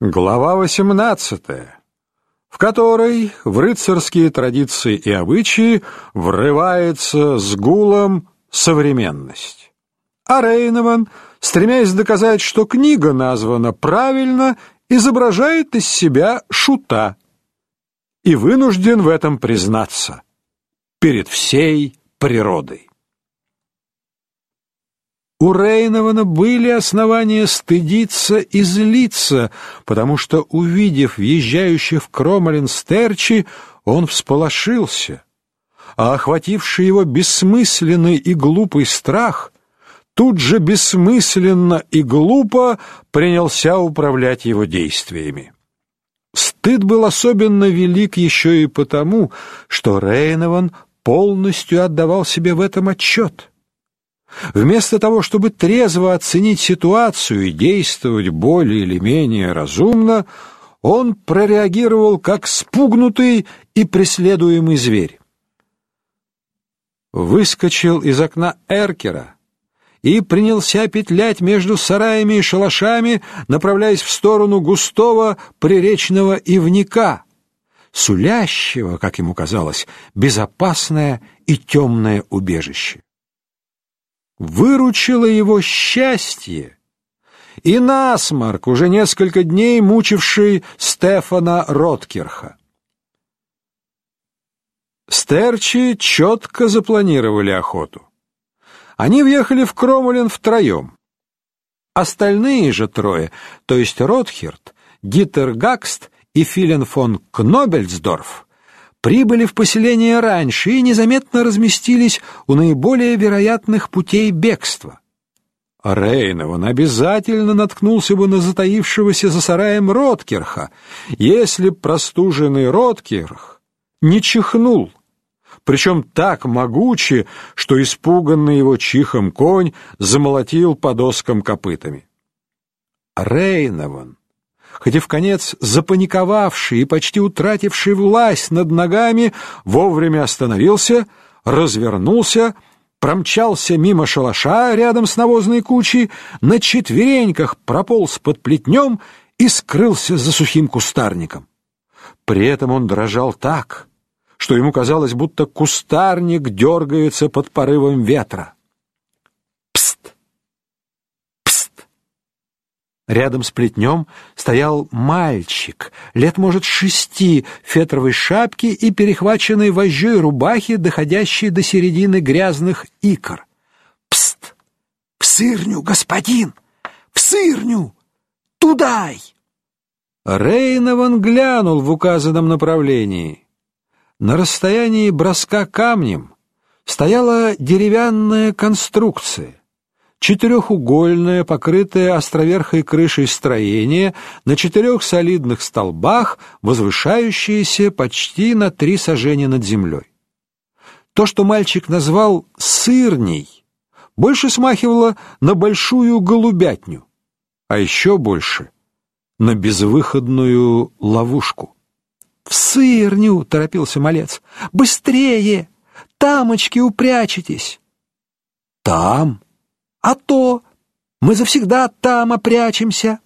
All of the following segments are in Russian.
Глава 18, в которой в рыцарские традиции и обычаи врывается с гулом современность. А Рейнован, стремясь доказать, что книга названа правильно, изображает из себя шута и вынужден в этом признаться перед всей природой. У Рейнована были основания стыдиться и злиться, потому что, увидев въезжающих в Кромолин стерчи, он всполошился, а охвативший его бессмысленный и глупый страх тут же бессмысленно и глупо принялся управлять его действиями. Стыд был особенно велик еще и потому, что Рейнован полностью отдавал себе в этом отчет. Вместо того, чтобы трезво оценить ситуацию и действовать более или менее разумно, он прореагировал как спугнутый и преследуемый зверь. Выскочил из окна эркера и принялся петлять между сараями и шалашами, направляясь в сторону густого приречного ивника, сулящего, как ему казалось, безопасное и темное убежище выручило его счастье и насморк, уже несколько дней мучивший Стефана Роткирха. Стерчи четко запланировали охоту. Они въехали в Кромулен втроем. Остальные же трое, то есть Ротхерт, Дитер Гакст и Филен фон Кнобельсдорф, прибыли в поселение раньше и незаметно разместились у наиболее вероятных путей бегства. Рейнован обязательно наткнулся бы на затаившегося за сараем Роткерха, если б простуженный Роткерх не чихнул, причем так могуче, что испуганный его чихом конь замолотил по доскам копытами. Рейнован хоть и в конец запаниковавший и почти утративший власть над ногами, вовремя остановился, развернулся, промчался мимо шалаша рядом с навозной кучей, на четвереньках прополз под плетнем и скрылся за сухим кустарником. При этом он дрожал так, что ему казалось, будто кустарник дергается под порывом ветра. Рядом с плетнем стоял мальчик, лет, может, шести, в фетровой шапке и перехваченной вожжой рубахе, доходящей до середины грязных икр. «Пст! В сырню, господин! В сырню! Тудай!» Рейнован глянул в указанном направлении. На расстоянии броска камнем стояла деревянная конструкция четырехугольное, покрытое островерхой крышей строение на четырех солидных столбах, возвышающееся почти на три сажения над землей. То, что мальчик назвал «сырней», больше смахивало на большую голубятню, а еще больше — на безвыходную ловушку. «В сырню!» — торопился малец. «Быстрее! Тамочки упрячетесь!» «Там?» А то мы завсегда там опрячемся.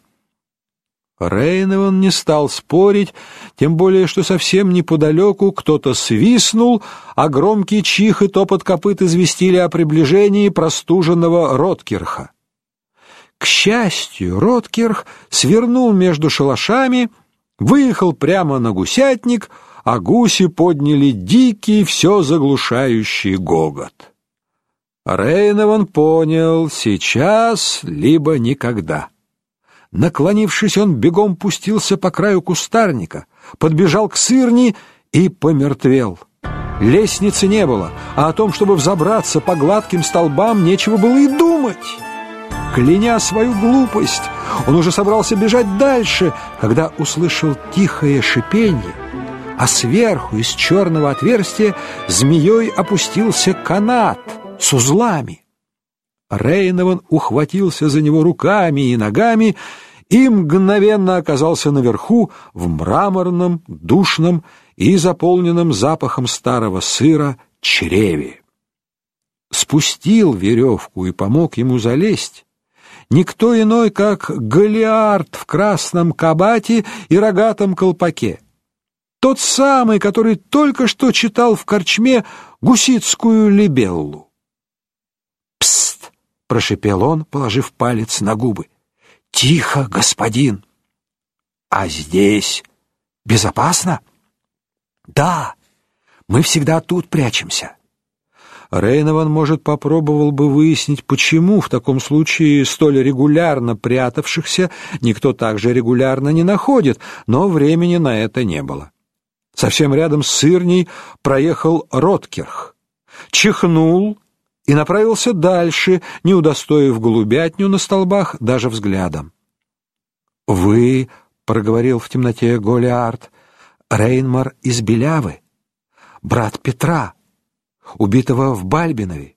Рейнован не стал спорить, тем более, что совсем неподалеку кто-то свистнул, а громкий чих и топот копыт известили о приближении простуженного Роткирха. К счастью, Роткирх свернул между шалашами, выехал прямо на гусятник, а гуси подняли дикий, все заглушающий гогот. Рейнован понял, сейчас либо никогда. Наклонившись, он бегом пустился по краю кустарника, подбежал к сырни и помертвел. Лестницы не было, а о том, чтобы взобраться по гладким столбам, нечего было и думать. Кляня свою глупость, он уже собрался бежать дальше, когда услышал тихое шипенье, а сверху из черного отверстия змеей опустился канат — с узлами. Рейнован ухватился за него руками и ногами и мгновенно оказался наверху в мраморном, душном и заполненном запахом старого сыра чреве. Спустил веревку и помог ему залезть, никто иной, как Голиард в красном кабате и рогатом колпаке. Тот самый, который только что читал в корчме гусицкую либеллу. Прошепел он, положив палец на губы. «Тихо, господин!» «А здесь безопасно?» «Да, мы всегда тут прячемся». Рейнован, может, попробовал бы выяснить, почему в таком случае столь регулярно прятавшихся никто так же регулярно не находит, но времени на это не было. Совсем рядом с сырней проехал Роткерх, чихнул и направился дальше, не удостоив голубятню на столбах даже взглядом. «Вы», — проговорил в темноте Голиард, — «Рейнмар из Белявы, брат Петра» убитого в Бальбинове.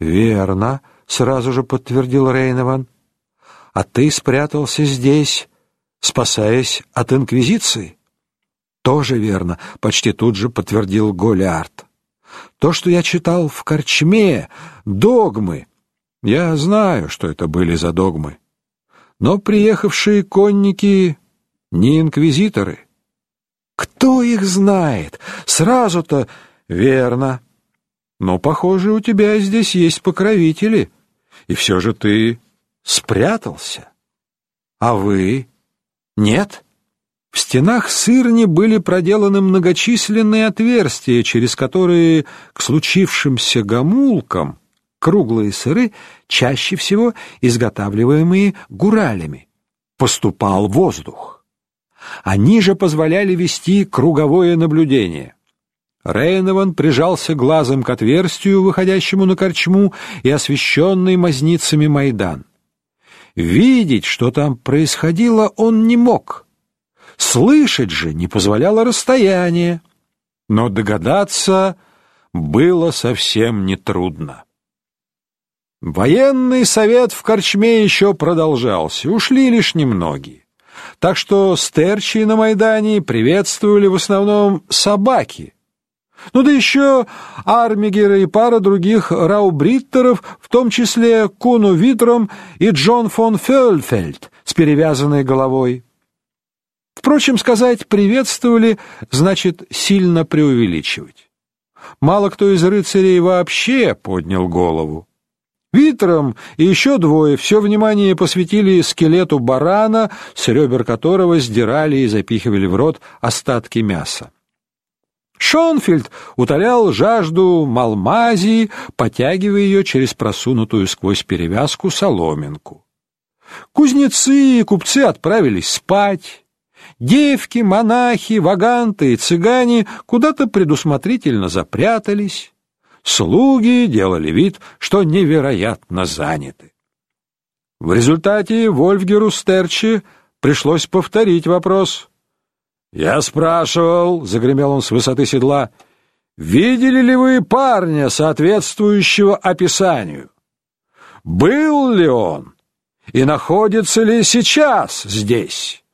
Верно, сразу же подтвердил Рейнован. А ты спрятался здесь, спасаясь от инквизиции? Тоже верно, почти тут же подтвердил Голиард. То, что я читал в корчме, догмы. Я знаю, что это были за догмы. Но приехавшие конники не инквизиторы. Кто их знает? Сразу-то Верно. Но, похоже, у тебя здесь есть покровители, и все же ты спрятался. А вы? Нет? В стенах сырни были проделаны многочисленные отверстия, через которые к случившимся гамулкам круглые сыры, чаще всего изготавливаемые гуралями, поступал воздух. Они же позволяли вести круговое наблюдение. Рейнован прижался глазом к отверстию, выходящему на корчму и освещенный мазницами Майдан. Видеть, что там происходило, он не мог. Слышать же не позволяло расстояние. Но догадаться было совсем нетрудно. Военный совет в корчме еще продолжался, ушли лишь немногие. Так что стерчи на Майдане приветствовали в основном собаки — ну да еще Армигера и пара других раубриттеров, в том числе Куну Витром и Джон фон Фельфельд с перевязанной головой. Впрочем, сказать «приветствовали» значит сильно преувеличивать. Мало кто из рыцарей вообще поднял голову. Витром и еще двое все внимание посвятили скелету барана, с ребер которого сдирали и запихивали в рот остатки мяса. Шонфельд утолял жажду Малмазии, потягивая ее через просунутую сквозь перевязку соломинку. Кузнецы и купцы отправились спать. Девки, монахи, ваганты и цыгане куда-то предусмотрительно запрятались. Слуги делали вид, что невероятно заняты. В результате Вольфгеру Стерчи пришлось повторить вопрос — «Я спрашивал», — загремел он с высоты седла, — «видели ли вы парня, соответствующего описанию? Был ли он и находится ли сейчас здесь?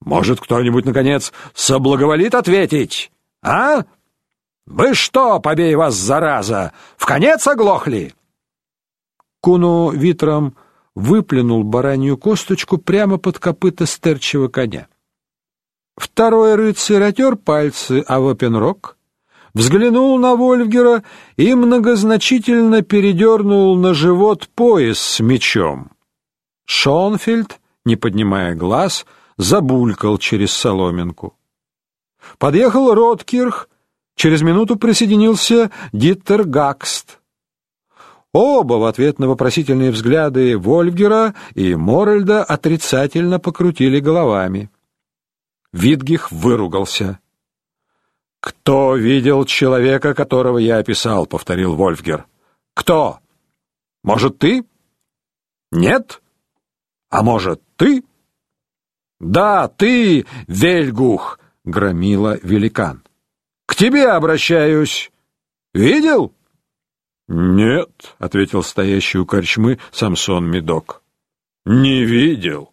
Может, кто-нибудь, наконец, соблаговолит ответить, а? Вы что, побей вас, зараза, в конец оглохли?» Куну витром выплюнул баранью косточку прямо под копыта стерчего коня. Второй рыцарь отер пальцы о вопенрог, взглянул на Вольфгера и многозначительно передернул на живот пояс с мечом. Шонфельд, не поднимая глаз, забулькал через соломинку. Подъехал Роткирх, через минуту присоединился Диттер Гакст. Оба в ответ на вопросительные взгляды Вольфгера и Морельда отрицательно покрутили головами. Витгих выругался. «Кто видел человека, которого я описал?» — повторил Вольфгер. «Кто? Может, ты? Нет? А может, ты?» «Да, ты, Вельгух!» — громила великан. «К тебе обращаюсь. Видел?» «Нет», — ответил стоящий у корчмы Самсон Медок. «Не видел».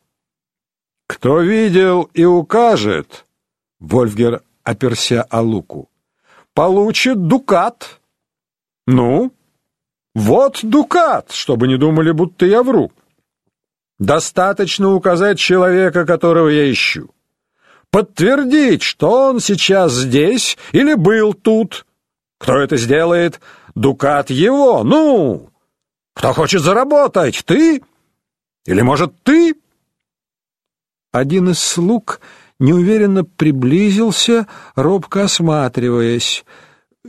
«Кто видел и укажет», — Вольфгер оперся о луку, — «получит дукат». «Ну, вот дукат, чтобы не думали, будто я вру». Достаточно указать человека, которого я ищу. Подтвердить, что он сейчас здесь или был тут. Кто это сделает? Дукат его. Ну, кто хочет заработать? Ты? Или, может, ты? Один из слуг неуверенно приблизился, робко осматриваясь.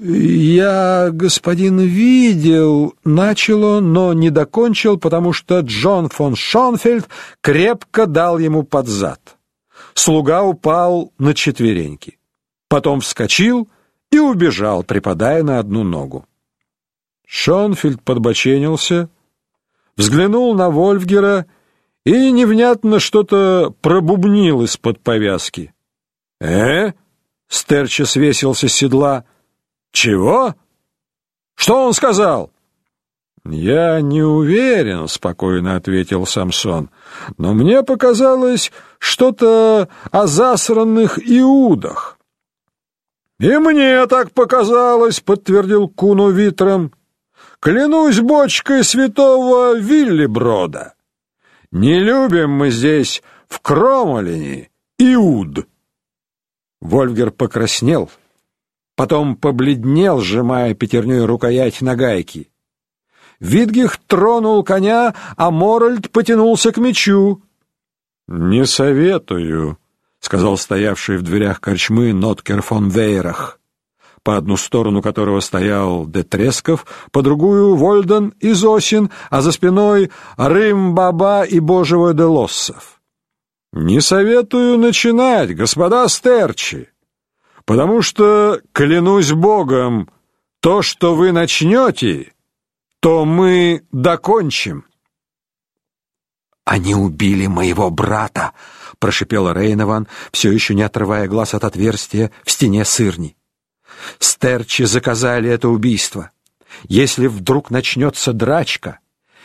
«Я, господин, видел...» — начал он, но не докончил, потому что Джон фон Шонфельд крепко дал ему под зад. Слуга упал на четвереньки. Потом вскочил и убежал, припадая на одну ногу. Шонфельд подбоченился, взглянул на Вольфгера и невнятно что-то пробубнил из-под повязки. «Э?» — Стерча свесился с седла — чего? Что он сказал? Я не уверен, спокойно ответил Самсон. Но мне показалось что-то о засранных иудах. И мне так показалось, подтвердил Куну Витром. Клянусь бочкой святого Виллиброда. Не любим мы здесь в Кромолине иуд. Вольфгер покраснел потом побледнел, сжимая пятерней рукоять нагайки. Видгих тронул коня, а Моральд потянулся к мечу. «Не советую», — сказал стоявший в дверях корчмы Ноткер фон Вейрах, по одну сторону которого стоял Детресков, по другую — Вольден и Зосин, а за спиной — Рым-Баба и Божего де Лоссов. «Не советую начинать, господа стерчи потому что, клянусь Богом, то, что вы начнете, то мы докончим. «Они убили моего брата!» — прошипела Рейнован, все еще не отрывая глаз от отверстия в стене сырни. «Стерчи заказали это убийство. Если вдруг начнется драчка,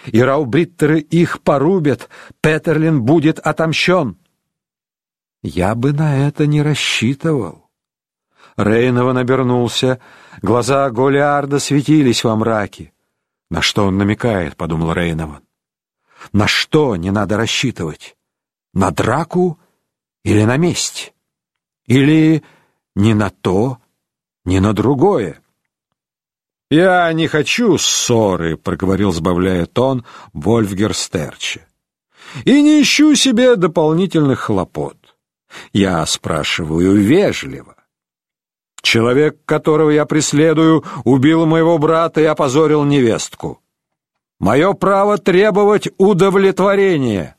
и раубриттеры их порубят, Петерлин будет отомщен». «Я бы на это не рассчитывал». Рейнован обернулся. Глаза Голиарда светились во мраке. «На что он намекает?» — подумал Рейнован. «На что не надо рассчитывать? На драку или на месть? Или ни на то, ни на другое?» «Я не хочу ссоры», — проговорил, сбавляя тон, Вольфгер Стерче. «И не ищу себе дополнительных хлопот. Я спрашиваю вежливо. Человек, которого я преследую, убил моего брата и опозорил невестку. Мое право требовать удовлетворения.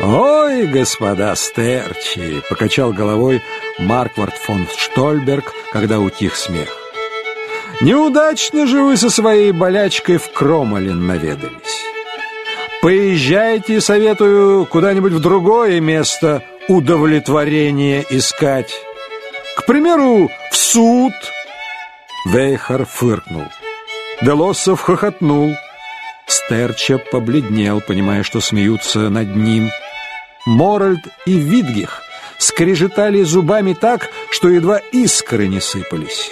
«Ой, господа стерчи!» — покачал головой Марквард фон Штольберг, когда утих смех. «Неудачно же вы со своей болячкой в Кромолин наведались. Поезжайте, советую, куда-нибудь в другое место удовлетворения искать». К примеру, в суд. Вейхар фыркнул. Делоссов хохотнул. Стерча побледнел, понимая, что смеются над ним. Моральд и Видгих скрежетали зубами так, что едва искры не сыпались.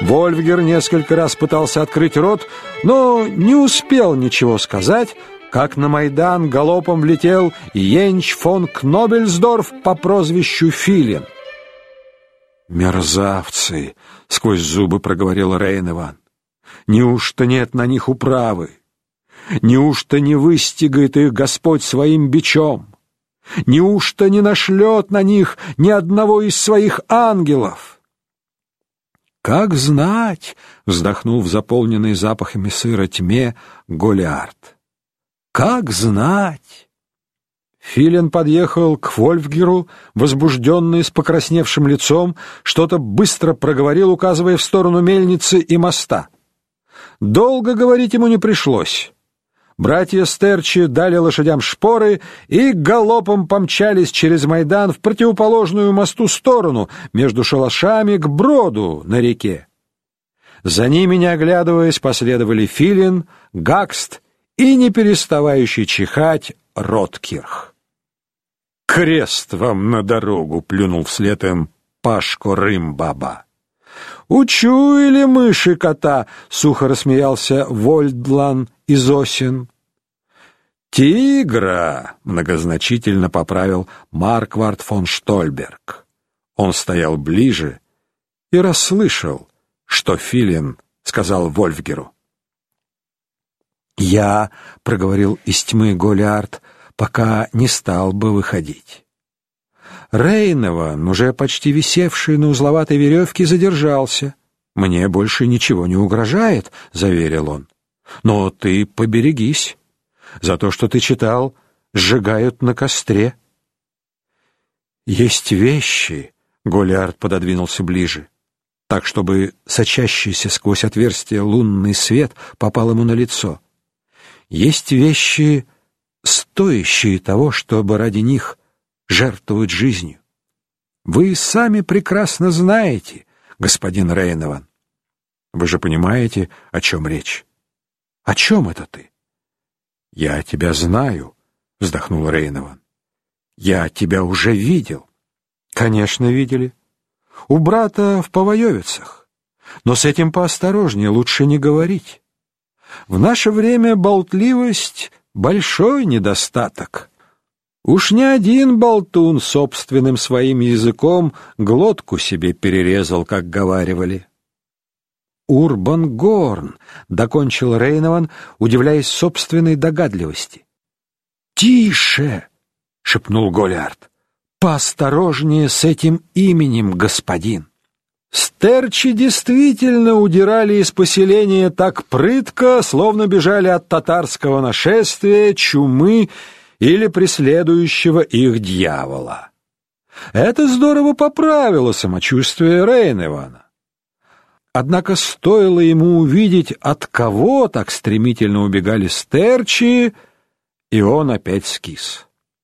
Вольфгер несколько раз пытался открыть рот, но не успел ничего сказать, как на Майдан галопом влетел Йенч фон Кнобельсдорф по прозвищу Филин. «Мерзавцы!» — сквозь зубы проговорил Рейн «Неужто нет на них управы? Неужто не выстигает их Господь своим бичом? Неужто не нашлет на них ни одного из своих ангелов?» «Как знать!» — вздохнул в заполненной запахами сыра тьме Голиард. «Как знать!» Филин подъехал к Вольфгеру, возбужденный, с покрасневшим лицом, что-то быстро проговорил, указывая в сторону мельницы и моста. Долго говорить ему не пришлось. Братья Стерчи дали лошадям шпоры и галопом помчались через Майдан в противоположную мосту сторону, между шалашами к броду на реке. За ними, не оглядываясь, последовали Филин, Гакст и не переставающий чихать Роткирх. «Крест вам на дорогу!» — плюнул вслед им Пашко Рымбаба. «Учуяли мыши кота!» — сухо рассмеялся Вольдлан из Осин. «Тигра!» — многозначительно поправил Марквард фон Штольберг. Он стоял ближе и расслышал, что Филин сказал Вольфгеру. «Я», — проговорил из тьмы Голиард, — «пока не стал бы выходить». Рейнован, уже почти висевший на узловатой веревке, задержался. «Мне больше ничего не угрожает», — заверил он. «Но ты поберегись. За то, что ты читал, сжигают на костре». «Есть вещи», — Голиард пододвинулся ближе, так, чтобы сочащийся сквозь отверстие лунный свет попал ему на лицо. «Есть вещи, стоящие того, чтобы ради них жертвовать жизнью. Вы сами прекрасно знаете, господин Рейнован. Вы же понимаете, о чем речь. О чем это ты? Я тебя знаю, вздохнул Рейнован. Я тебя уже видел. Конечно, видели. У брата в Повоевицах. Но с этим поосторожнее, лучше не говорить. В наше время болтливость — большой недостаток. Уж не один болтун собственным своим языком глотку себе перерезал, как говаривали. Урбан Горн, докончил Рейнован, удивляясь собственной догадливости. Тише, шепнул Голиард. Поосторожнее с этим именем, господин. Стерчи действительно удирали из поселения так прытко, словно бежали от татарского нашествия, чумы или преследующего их дьявола. Это здорово поправило самочувствие Рейневана. Однако стоило ему увидеть, от кого так стремительно убегали стерчи, и он опять скис.